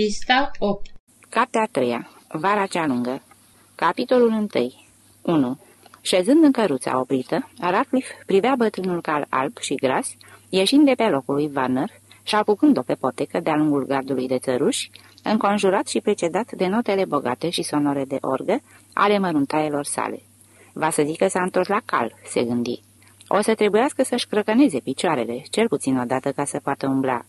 Pista 8 Cartea a treia, Vara cea lungă Capitolul 1 1. Șezând în căruța oprită, Ratcliffe privea bătrânul cal alb și gras, ieșind de pe locul lui Warner și apucând-o pe potecă de-a lungul gardului de țăruși, înconjurat și precedat de notele bogate și sonore de orgă ale măruntaielor sale. Va să zică s-a întors la cal, se gândi. O să trebuiască să-și crăcăneze picioarele, cel puțin odată ca să poată umbla.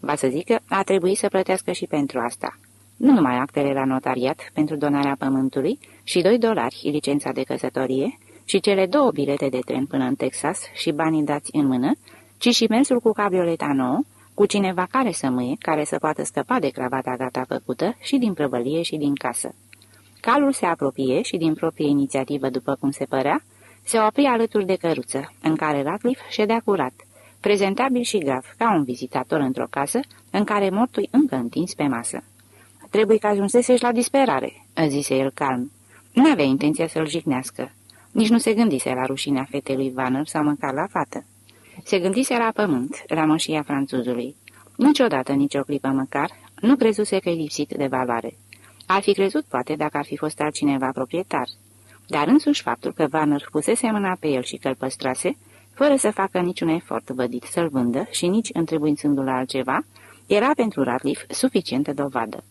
Va să zică, a trebuit să plătească și pentru asta. Nu numai actele la notariat pentru donarea pământului și 2 dolari licența de căsătorie și cele două bilete de tren până în Texas și banii dați în mână, ci și mersul cu cabrioleta nouă, cu cineva care să mâie, care să poată scăpa de cravata gata făcută și din prăvălie și din casă. Calul se apropie și din proprie inițiativă, după cum se părea, se opri alături de căruță, în care Ratcliffe ședea curat, prezentabil și grav, ca un vizitator într-o casă, în care mortul încă întins pe masă. Trebuie că ajunsesești la disperare," zise el calm. Nu avea intenția să-l jignească. Nici nu se gândise la rușinea fetelui Vanner sau măcar la fată. Se gândise la pământ, la moșia franțuzului. Niciodată, nicio clipă măcar, nu crezuse că e lipsit de valoare. Ar fi crezut, poate, dacă ar fi fost altcineva proprietar. Dar însuși faptul că Vanner pusese mâna pe el și că îl păstrase, fără să facă niciun efort vădit să-l vândă și nici întrebuințându-l altceva, era pentru Ratliff suficientă dovadă.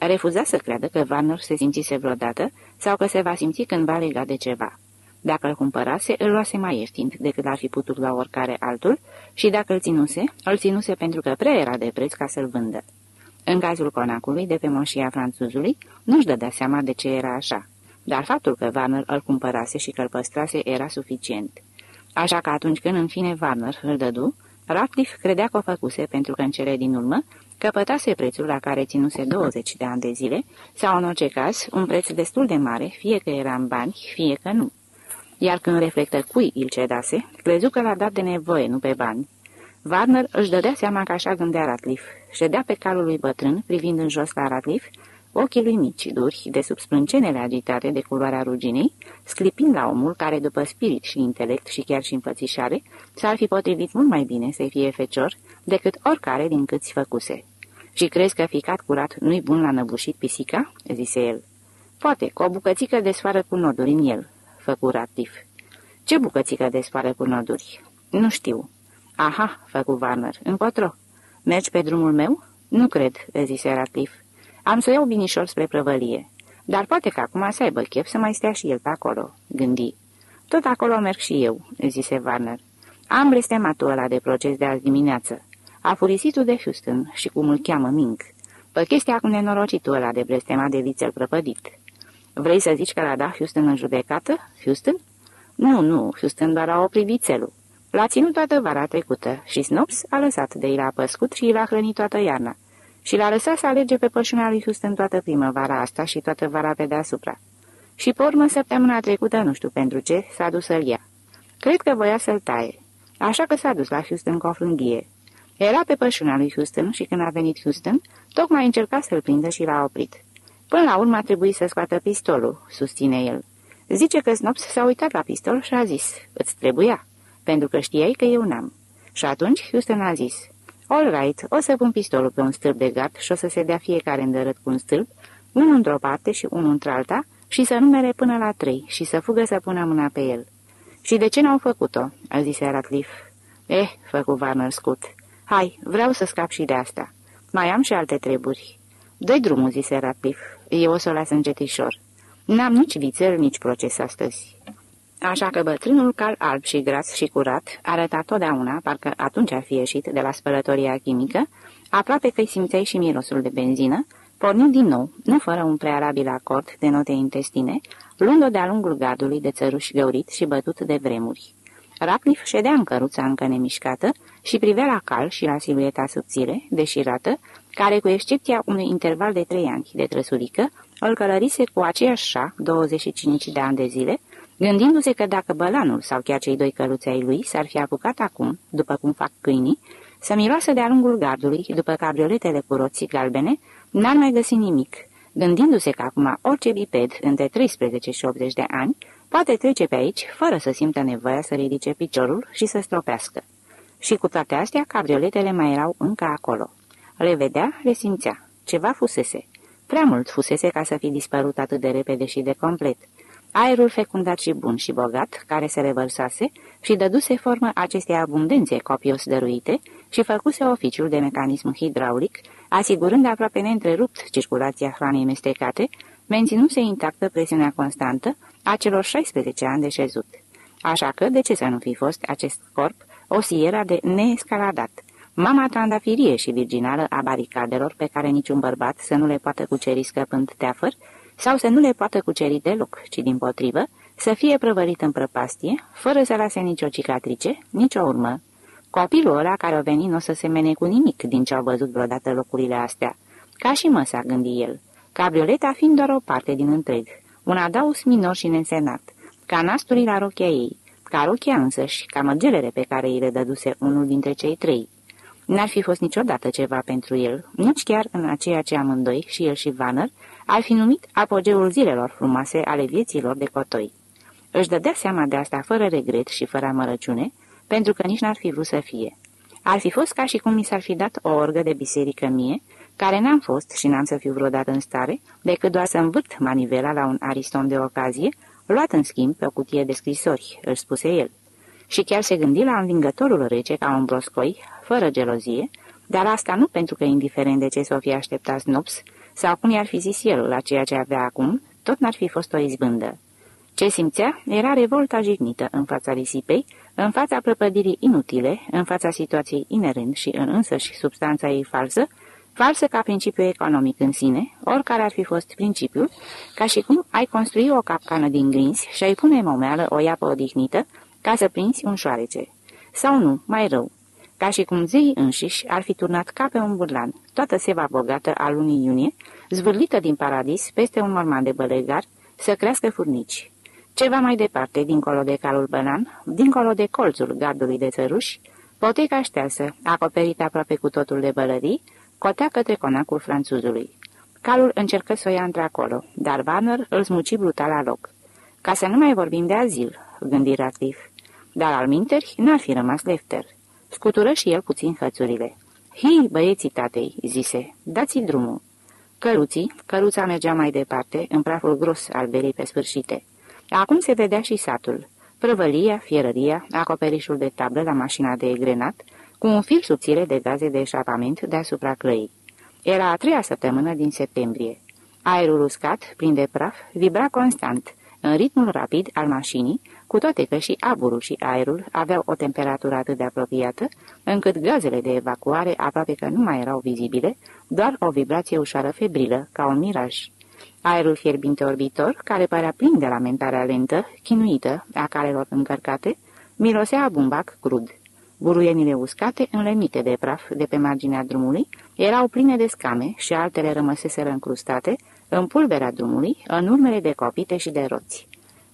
Refuza să creadă că Warner se simțise vreodată sau că se va simți cândva legat de ceva. Dacă îl cumpărase, îl luase mai ieftin decât ar fi putut la oricare altul și dacă îl ținuse, îl ținuse pentru că prea era de preț ca să-l vândă. În cazul conacului de pe moșia franțuzului, nu-și dădea seama de ce era așa, dar faptul că Warner îl cumpărase și că îl păstrase era suficient. Așa că atunci când în fine Warner îl dădu, Ratcliffe credea că o făcuse pentru că în cele din urmă căpătase prețul la care ținuse 20 de ani de zile, sau în orice caz, un preț destul de mare, fie că era în bani, fie că nu. Iar când reflectă cui îl cedase, crezu că l-a dat de nevoie, nu pe bani. Warner își dădea seama că așa gândea Ratliff. Ședea pe calul lui bătrân, privind în jos la Ratliff, ochii lui mici, duri, de sub sprâncenele agitate de culoarea ruginei, sclipind la omul care, după spirit și intelect și chiar și înfățișare, s-ar fi potrivit mult mai bine să fie fecior decât oricare din câți făcuse. Și crezi că ficat curat nu-i bun la năbușit pisica?" zise el. Poate, cu o bucățică de soară cu noduri în el," făcu Ratif. Ce bucățică de soară cu noduri?" Nu știu." Aha," făcu Warner, încotro. Mergi pe drumul meu?" Nu cred," zise Ratif. Am să iau binișor spre prăvălie. Dar poate că acum să aibă chef să mai stea și el pe acolo," gândi. Tot acolo merg și eu," zise Warner. Am blestematul ăla de proces de azi dimineață. A furisitul de Houston și cum îl cheamă Mink. Pe chestia cu nenorocitul ăla de blestema de vițel prăpădit. Vrei să zici că l-a dat Houston în judecată? Houston? Nu, nu, Houston doar a oprit vițelul. L-a ținut toată vara trecută și Snops a lăsat de el a păscut și l-a hrănit toată iarna. Și l-a lăsat să alege pe pășunea lui Houston toată primăvara asta și toată vara pe deasupra. Și pe urmă, săptămâna trecută, nu știu pentru ce, s-a dus să-l ia. Cred că voia să-l taie. Așa că s-a dus la Houston cu o frânghie. Era pe pășuna lui Houston și când a venit Houston, tocmai încerca să-l prindă și l-a oprit. Până la urmă a trebuit să scoată pistolul, susține el. Zice că Snops s-a uitat la pistol și a zis, îți trebuia, pentru că știai că eu n-am. Și atunci Houston a zis, all right, o să pun pistolul pe un stâlp de gard și o să se dea fiecare îndărât cu un stâlp, unul într-o parte și unul într-alta, și să numere până la trei și să fugă să pună mâna pe el. Și de ce n-au făcut-o?" a zis Ratcliffe. Eh, făcu Warner scut. Hai, vreau să scap și de asta. Mai am și alte treburi." Dă-i drumul," zise Ratcliffe. Eu o să o las încetișor. N-am nici vițel, nici proces astăzi." Așa că bătrânul cal alb și gras și curat arăta totdeauna, parcă atunci ar fi ieșit de la spălătoria chimică, aproape că-i simțeai și mirosul de benzină, pornind din nou, nu fără un prearabil acord de note intestine, luând-o de-a lungul gardului de țăruș găurit și bătut de vremuri. Ratcliffe ședea în căruța încă nemișcată și privea la cal și la silueta subțire, deșirată, care, cu excepția unui interval de trei ani de trăsurică, îl călărise cu aceeași șa 25 de ani de zile, gândindu-se că dacă bălanul sau chiar cei doi căluți ai lui s-ar fi apucat acum, după cum fac câinii, să miroasă de-a lungul gardului, după cabrioletele cu roții galbene, n-ar mai găsi nimic, gândindu-se că acum orice biped între 13 și 80 de ani poate trece pe aici fără să simtă nevoia să ridice piciorul și să stropească. Și cu toate astea, cabrioletele mai erau încă acolo. Le vedea, le simțea. ceva fusese. Prea mult fusese ca să fi dispărut atât de repede și de complet. Aerul fecundat și bun și bogat, care se revărsase și dăduse formă acestei abundențe copios dăruite și făcuse oficiul de mecanism hidraulic, asigurând aproape neîntrerupt circulația hranei mestecate, menținuse intactă presiunea constantă a celor 16 ani de șezut. Așa că, de ce să nu fi fost acest corp o sieră de neescaladat? Mama trandafirie și virginală a baricadelor pe care niciun bărbat să nu le poată cuceri scăpând teafăr, sau să nu le poată cuceri deloc, ci din potrivă, să fie prăvălit în prăpastie, fără să lase nicio cicatrice, nicio urmă. Copilul ăla care o veni nu o să se mene cu nimic din ce au văzut vreodată locurile astea. Ca și mă s-a gândit el. Cabrioleta fiind doar o parte din întreg, un adaus minor și neînsemnat, ca nasturii la rochia ei, ca rochia însăși, ca măgelele pe care îi le dăduse unul dintre cei trei. N-ar fi fost niciodată ceva pentru el, nici chiar în aceea ce amândoi, și el și Vanner, ar fi numit apogeul zilelor frumoase ale vieților de cotoi. Își dădea seama de asta fără regret și fără amărăciune, pentru că nici n-ar fi vrut să fie. Ar fi fost ca și cum mi s-ar fi dat o orgă de biserică mie, care n-am fost și n-am să fiu vreodată în stare, decât doar să învârt manivela la un ariston de ocazie, luat în schimb pe o cutie de scrisori, își spuse el. Și chiar se gândi la învingătorul rece ca un broscoi, fără gelozie, dar asta nu pentru că, indiferent de ce s-o fi așteptat Snops, sau cum i-ar fi zis el la ceea ce avea acum, tot n-ar fi fost o izbândă. Ce simțea era revolta jignită în fața risipei, în fața prăpădirii inutile, în fața situației inerent și în însăși substanța ei falsă, falsă ca principiu economic în sine, oricare ar fi fost principiul, ca și cum ai construi o capcană din grinzi și ai pune momeală o iapă odihnită ca să prinzi un șoarece. Sau nu, mai rău, ca și cum zeii înșiși ar fi turnat ca pe un burlan, toată seva bogată a lunii iunie, zvârlită din paradis peste un morman de bălegar, să crească furnici. Ceva mai departe, dincolo de calul bănan, dincolo de colțul gardului de țăruși, poteca ștearsă, acoperită aproape cu totul de bălării, cotea către conacul franțuzului. Calul încercă să o ia într-acolo, dar Warner îl smuci brutal la loc. Ca să nu mai vorbim de azil, gândi Ratliff. Dar al minteri n-ar fi rămas Lefter. Scutură și el puțin hățurile. Hei, băieții tatei, zise, dați-i drumul. Căruții, căruța mergea mai departe, în praful gros al berii pe sfârșite. Acum se vedea și satul. Prăvălia, fierăria, acoperișul de tablă la mașina de egrenat, cu un fir subțire de gaze de eșapament deasupra clăii. Era a treia săptămână din septembrie. Aerul uscat, plin de praf, vibra constant, în ritmul rapid al mașinii, cu toate că și aburul și aerul aveau o temperatură atât de apropiată, încât gazele de evacuare aproape că nu mai erau vizibile, doar o vibrație ușoară febrilă, ca un miraj. Aerul fierbinte orbitor, care părea plin de lamentarea lentă, chinuită, a carelor încărcate, mirosea a bumbac crud. Buruienile uscate, înlemite de praf de pe marginea drumului, erau pline de scame și altele rămăseseră încrustate în pulberea drumului, în urmele de copite și de roți.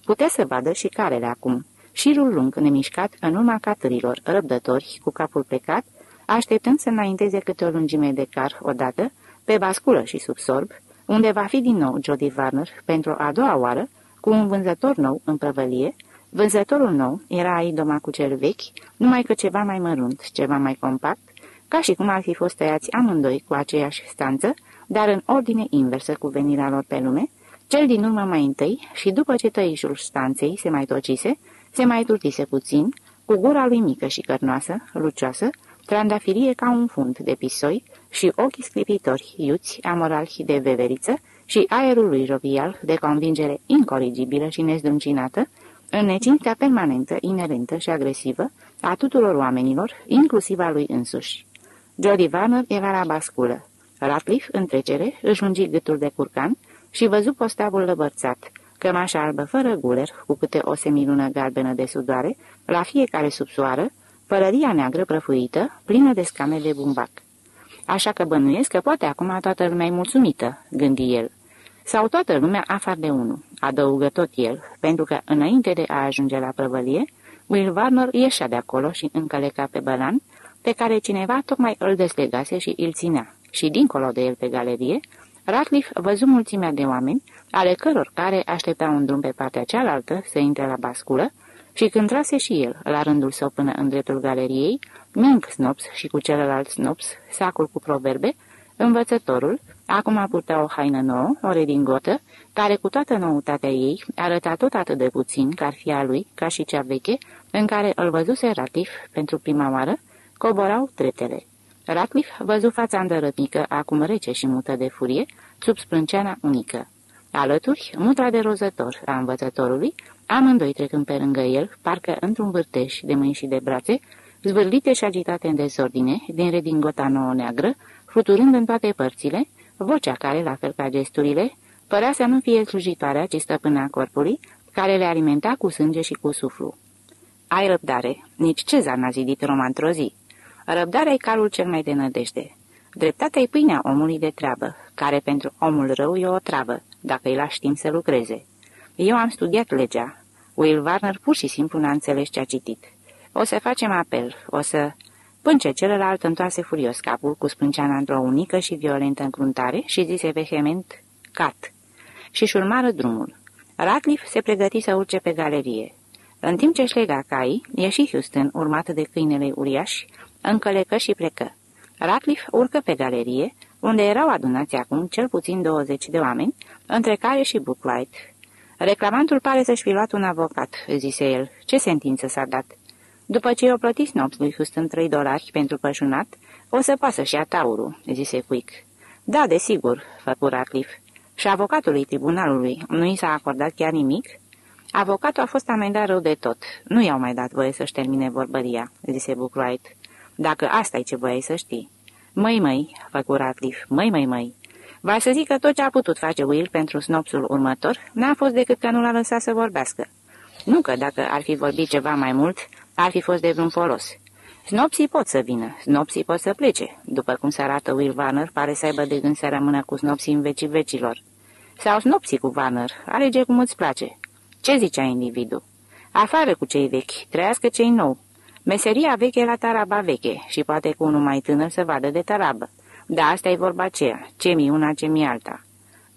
Putea să vadă și carele acum, șirul lung nemișcat în urma catărilor, răbdători, cu capul plecat, așteptând să înainteze câte o lungime de car odată, pe basculă și sub sorb, unde va fi din nou Jody Warner pentru a doua oară, cu un vânzător nou în prăvălie. Vânzătorul nou era idoma cu cel vechi, numai că ceva mai mărunt, ceva mai compact, ca și cum ar fi fost tăiați amândoi cu aceeași stanță, dar în ordine inversă cu venirea lor pe lume, cel din urmă mai întâi și după ce tăișul stanței se mai tocise, se mai turtise puțin, cu gura lui mică și cărnoasă, lucioasă, trandafirie ca un fund de pisoi și ochii sclipitori, iuți, amorali de veveriță și aerul lui jovial de convingere incorrigibilă și nezdruncinată, în necintea permanentă, inerentă și agresivă a tuturor oamenilor, inclusiv a lui însuși. Jody Warner era la basculă. Ratliff, în trecere, își lungi gâtul de curcan și văzu postavul lăbărțat, cămașa albă fără guler, cu câte o semilună galbenă de sudoare, la fiecare subsoară, pălăria neagră prăfuită, plină de scame de bumbac. Așa că bănuiesc că poate acum toată lumea e mulțumită, gândi el. Sau toată lumea afară de unul, adăugă tot el, pentru că înainte de a ajunge la prăvălie, Will Warner ieșea de acolo și încăleca pe bălan, pe care cineva tocmai îl deslegase și îl ținea, și dincolo de el pe galerie, Ratliff văzu mulțimea de oameni, ale căror care așteptau un drum pe partea cealaltă să intre la basculă, și când trase și el, la rândul său până în dreptul galeriei, Mink Snops și cu celălalt Snops, sacul cu proverbe, Învățătorul, acum purta o haină nouă, o redingotă, care cu toată noutatea ei arăta tot atât de puțin ca ar fi a lui, ca și cea veche, în care îl văzuse Ratliff pentru prima oară, coborau treptele. Ratliff văzu fața îndărătnică, acum rece și mută de furie, sub sprânceana unică. Alături, mutra de rozător a învățătorului, amândoi trecând pe lângă el, parcă într-un vârteș de mâini și de brațe, zvârlite și agitate în dezordine, din redingota nouă neagră, fluturând în toate părțile, vocea care, la fel ca gesturile, părea să nu fie slujitoarea, ci stăpâna corpului, care le alimenta cu sânge și cu suflu. Ai răbdare, nici Cezar n-a zidit Roma într-o zi. Răbdarea e calul cel mai de nădejde. Dreptatea e pâinea omului de treabă, care pentru omul rău e o travă, dacă îi lași timp să lucreze. Eu am studiat legea. Will Warner pur și simplu n-a înțeles ce a citit. O să facem apel, o să... Până ce celălalt întoase furios capul cu spânceana într-o unică și violentă încruntare și zise vehement, cat. Și-și urmară drumul. Ratliff se pregăti să urce pe galerie. În timp ce își lega caii, ieși Houston, urmată de câinele uriași, încălecă și plecă. Ratliff urcă pe galerie, unde erau adunați acum cel puțin 20 de oameni, între care și Booklight. Reclamantul pare să-și fi luat un avocat," zise el. Ce sentință s-a dat?" După ce i-o plătit Snops lui Houston 3 dolari pentru pășunat, o să pasă și a taurul," zise Quick. Da, desigur," făcu Ratliff. Și avocatului tribunalului nu i s-a acordat chiar nimic?" Avocatul a fost amendat rău de tot. Nu i-au mai dat voie să-și termine vorbăria," zise Bookwright. Dacă asta e ce voiai să știi." Măi, măi," făcu Ratliff, măi, măi, măi. Va să zic că tot ce a putut face Will pentru snopsul următor n-a fost decât că nu l-a lăsat să vorbească. Nu că dacă ar fi vorbit ceva mai mult, ar fi fost de vreun folos. Snopsii pot să vină, snopsii pot să plece. După cum se arată Will Warner, pare să aibă de gând să rămână cu snopsii în vecii vecilor. Sau snopsii cu Warner, alege cum îți place. Ce zicea individul? Afară cu cei vechi, trăiască cei nou. Meseria veche la taraba veche și poate cu unul mai tânăr să vadă de tarabă. Da, asta e vorba aceea, ce mi una, ce mi alta.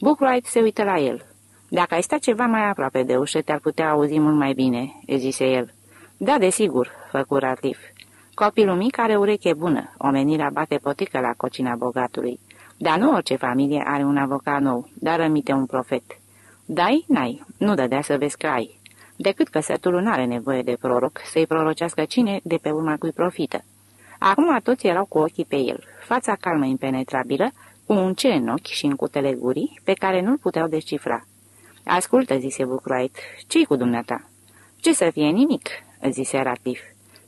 Bookwright se uită la el. Dacă ai sta ceva mai aproape de ușă, te-ar putea auzi mult mai bine, zise el. Da, desigur, făcu Ratif. Copilul mic are ureche bună, omenirea bate potică la cocina bogatului. Dar nu orice familie are un avocat nou, dar rămite un profet. Dai, n-ai, nu dădea să vezi că ai. Decât că sătul nu are nevoie de proroc să-i prorocească cine de pe urma cui profită. Acum toți erau cu ochii pe el, fața calmă impenetrabilă, cu un ce în ochi și în cutele gurii, pe care nu-l puteau descifra. Ascultă, zise Bucroait, ce-i cu dumneata? Ce să fie nimic, zise Ratif.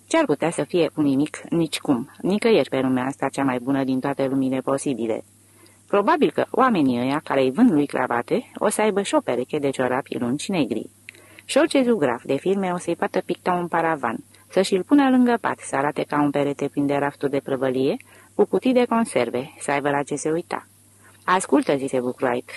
Ce-ar putea să fie cu nimic, nici cum, nicăieri pe lumea asta cea mai bună din toate lumile posibile. Probabil că oamenii ăia care îi vând lui cravate o să aibă și o pereche de ciorapi lungi negri. Și orice zugraf de filme o să-i poată picta un paravan, să-și îl pună lângă pat, să arate ca un perete plin de rafturi de prăvălie, cu cutii de conserve, să aibă la ce se uita. Ascultă, zise Bucroait,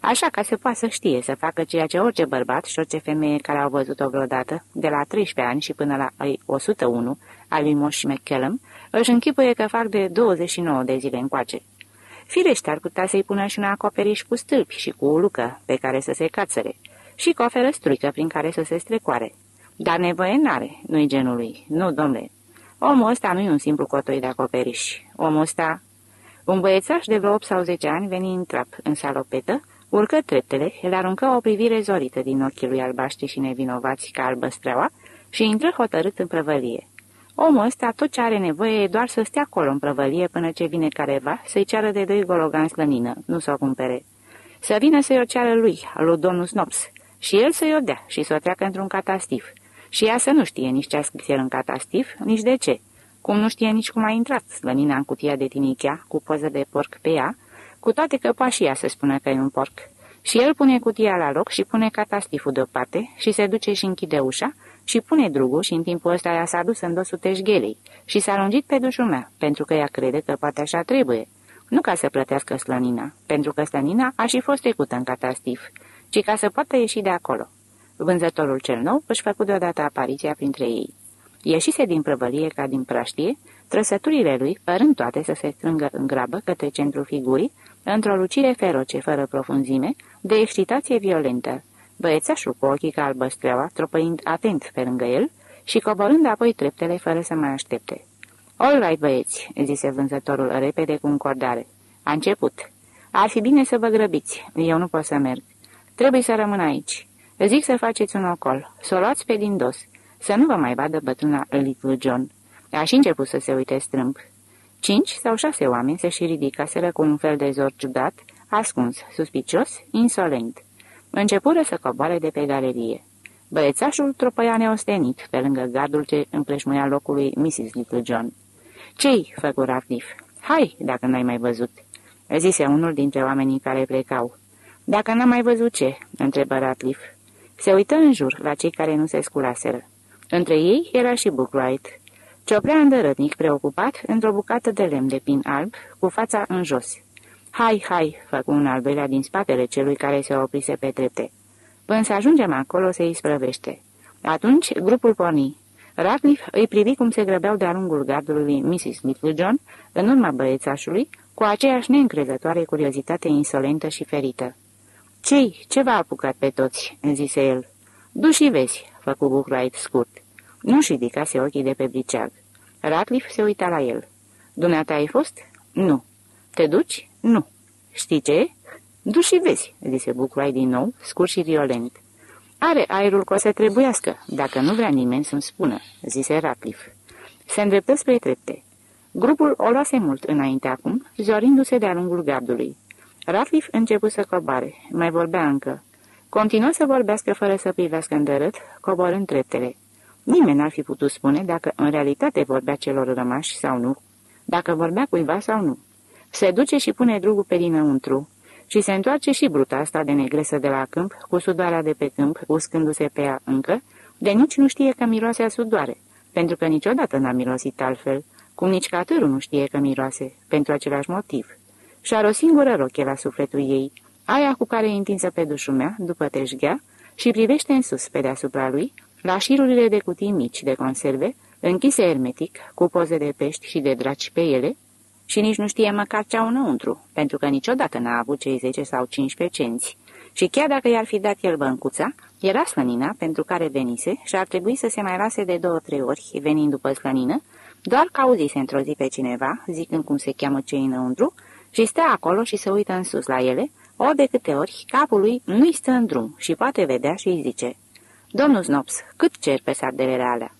așa ca să poată să știe să facă ceea ce orice bărbat și orice femeie care au văzut-o vreodată, de la 13 ani și până la 101, al lui Moș McCallum, își închipuie că fac de 29 de zile încoace. Firește ar putea să-i pună și un acoperiș cu stâlpi și cu o lucă pe care să se cațăre și cu o ferăstruică prin care să se strecoare. Dar nevoie n-are, nu-i genul lui. Nu, domnule. Omul ăsta nu e un simplu cotoi de acoperiș. Omul ăsta... Un băiețaș de vreo 8 sau 10 ani veni în trap, în salopetă, urcă treptele, le aruncă o privire zorită din ochii lui albaștri și nevinovați ca albă streaua și intră hotărât în prăvălie. Omul ăsta tot ce are nevoie e doar să stea acolo în prăvălie până ce vine careva să-i ceară de doi gologanți slănină, nu să o cumpere. Să vină să-i o ceară lui, lui domnul Snops, și el să-i o dea și să o treacă într-un catastif și ea să nu știe nici ce a scris el în catastif, nici de ce. Cum nu știe nici cum a intrat slănina în cutia de tinichea, cu poză de porc pe ea, cu toate că poate și ea să spună că e un porc. Și el pune cutia la loc și pune catastiful deoparte și se duce și închide ușa și pune drugul și în timpul ăsta ea s-a dus în dosul teșghelei și s-a lungit pe dușul mea, pentru că ea crede că poate așa trebuie. Nu ca să plătească slănina, pentru că slănina a și fost trecută în catastif, ci ca să poată ieși de acolo. Vânzătorul cel nou își făcut deodată apariția printre ei. Ieșise din prăvălie ca din praștie, trăsăturile lui părând toate să se strângă în grabă către centrul figurii, într-o lucire feroce, fără profunzime, de excitație violentă. Băiețașul cu ochii ca albăstreaua, tropăind atent pe lângă el și coborând apoi treptele fără să mai aștepte. All right, băieți," zise vânzătorul repede cu încordare. A început. Ar fi bine să vă grăbiți. Eu nu pot să merg. Trebuie să rămân aici. Zic să faceți un ocol, să o luați pe din dos, să nu vă mai vadă bătrâna Little John. Aș și început să se uite strâmb. Cinci sau șase oameni se și ridicaseră cu un fel de zor ciudat, ascuns, suspicios, insolent. Începură să coboare de pe galerie. Băiețașul tropăia neostenit pe lângă gardul ce împreșmuia locului Mrs. Little John. Ce-i?" făcu Ratliff. Hai, dacă n-ai mai văzut," zise unul dintre oamenii care plecau. Dacă n-am mai văzut ce?" întrebă Ratliff. Se uită în jur la cei care nu se sculaseră. Între ei era și Bookwright. Cioprea îndărătnic, preocupat, într-o bucată de lemn de pin alb, cu fața în jos. Hai, hai!" făcu un al doilea din spatele celui care se oprise pe trepte. Până să ajungem acolo, se isprăvește. Atunci, grupul porni. Ratliff îi privi cum se grăbeau de-a lungul gardului Mrs. John, în urma băiețașului, cu aceeași neîncrezătoare curiozitate insolentă și ferită. Cei, ce v-a apucat pe toți?" zise el. Du și vezi," făcu Buckwright scurt. Nu-și ridicase ochii de pe briceag. Ratliff se uita la el. Dumneata ai fost?" Nu." Te duci?" Nu." Știi ce?" Du și vezi," zise Buckwright din nou, scurt și violent. Are aerul că o să trebuiască, dacă nu vrea nimeni să-mi spună," zise Ratliff. Se îndreptă spre trepte. Grupul o luase mult înainte acum, zorindu-se de-a lungul gardului. Ratliff început să coboare, mai vorbea încă. Continuă să vorbească fără să privească îndărât, coborând treptele. Nimeni n-ar fi putut spune dacă în realitate vorbea celor rămași sau nu, dacă vorbea cuiva sau nu. Se duce și pune drugul pe dinăuntru și se întoarce și bruta asta de negresă de la câmp, cu sudoarea de pe câmp, uscându-se pe ea încă, de nici nu știe că miroase a sudoare, pentru că niciodată n-a mirosit altfel, cum nici catârul nu știe că miroase, pentru același motiv și are o singură roche la sufletul ei, aia cu care e întinsă pe dușumea, după teșghea, și privește în sus, pe deasupra lui, la șirurile de cutii mici de conserve, închise hermetic, cu poze de pești și de draci pe ele, și nici nu știe măcar ce au înăuntru, pentru că niciodată n-a avut cei 10 sau 15 cenți. Și chiar dacă i-ar fi dat el băncuța, era slănina pentru care venise și ar trebui să se mai lase de două-trei ori venind după slănină, doar că auzise într-o zi pe cineva, zicând cum se cheamă cei înăuntru, și stă acolo și se uită în sus la ele, ori de câte ori capul lui nu-i stă în drum și poate vedea și îi zice, Domnul Snops, cât cer pe sardelele alea?"